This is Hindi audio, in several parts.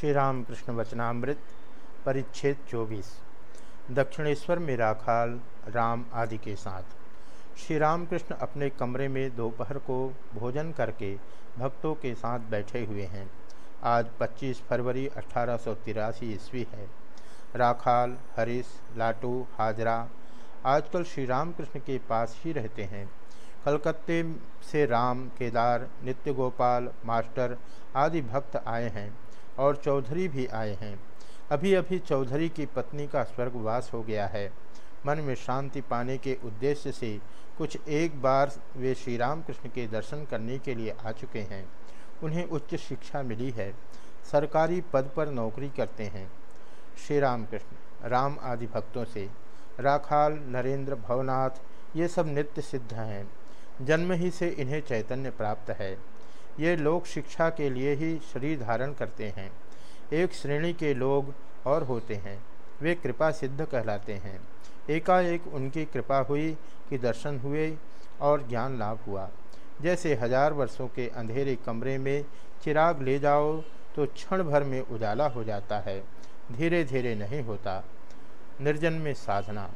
श्री राम कृष्ण वचनामृत, परिच्छेद 24 दक्षिणेश्वर में राखाल राम आदि के साथ। श्री रामकृष्ण अपने कमरे में दोपहर को भोजन करके भक्तों के साथ बैठे हुए हैं। आज 25 फरवरी अठारह सौ तिरासी ईस्वी है। राखाल, हरीश, लाटू, हाजरा आजकल श्री रामकृष्ण के पास ही रहते हैं। कलकत्ते से राम, केदार, नित्य गोपाल, मास्टर आदि भक्त आए हैं। और चौधरी भी आए हैं। अभी अभी चौधरी की पत्नी का स्वर्गवास हो गया है। मन में शांति पाने के उद्देश्य से कुछ एक बार वे श्री राम कृष्ण के दर्शन करने के लिए आ चुके हैं। उन्हें उच्च शिक्षा मिली है। सरकारी पद पर नौकरी करते हैं। श्री राम कृष्ण राम आदि भक्तों से, राखाल, नरेंद्र, भवनाथ, ये सब नित्य सिद्ध हैं। जन्म ही से इन्हें चैतन्य प्राप्त है। ये लोग शिक्षा के लिए ही शरीर धारण करते हैं। एक श्रेणी के लोग और होते हैं। वे कृपा सिद्ध कहलाते हैं। एकाएक उनकी कृपा हुई कि दर्शन हुए और ज्ञान लाभ हुआ। जैसे हज़ार वर्षों के अंधेरे कमरे में चिराग ले जाओ तो क्षण भर में उजाला हो जाता है। धीरे धीरे नहीं होता। निर्जन में साधना।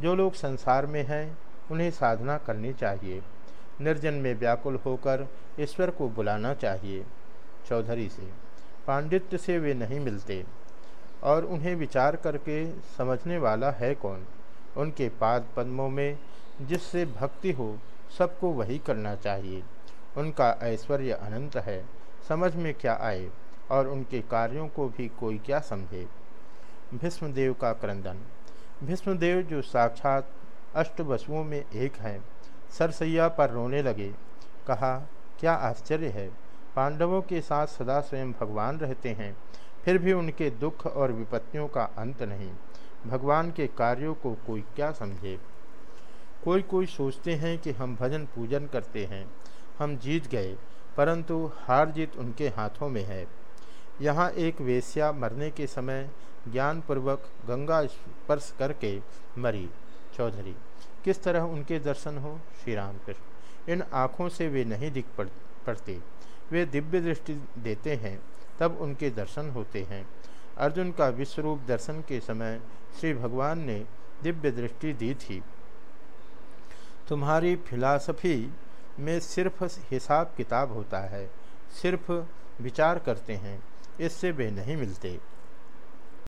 जो लोग संसार में हैं, उन्हें साधना करनी चाहिए। निर्जन में व्याकुल होकर ईश्वर को बुलाना चाहिए। चौधरी से, पांडित्य से वे नहीं मिलते और उन्हें विचार करके समझने वाला है कौन? उनके पाद पद्मों में जिससे भक्ति हो, सबको वही करना चाहिए। उनका ऐश्वर्य अनंत है, समझ में क्या आए और उनके कार्यों को भी कोई क्या समझे? भीष्मदेव का क्रंदन। भीष्मदेव जो साक्षात अष्ट वसुओं में एक हैं सरसैया पर रोने लगे। कहा, क्या आश्चर्य है। पांडवों के साथ सदा स्वयं भगवान रहते हैं। फिर भी उनके दुख और विपत्तियों का अंत नहीं। भगवान के कार्यों को कोई क्या समझे? कोई कोई सोचते हैं कि हम भजन पूजन करते हैं। हम जीत गए, परंतु हार जीत उनके हाथों में है। यहाँ एक वेश्या मरने के समय ज्ञानपूर्वक गंगा स्पर्श करके मरी। चौधरी, किस तरह उनके दर्शन हो? श्री राम कृष्ण इन आँखों से वे नहीं दिख पड़ते। वे दिव्य दृष्टि देते हैं, तब उनके दर्शन होते हैं। अर्जुन का विश्वरूप दर्शन के समय श्री भगवान ने दिव्य दृष्टि दी थी। तुम्हारी फिलासफी में सिर्फ़ हिसाब किताब होता है, सिर्फ़ विचार करते हैं, इससे वे नहीं मिलते।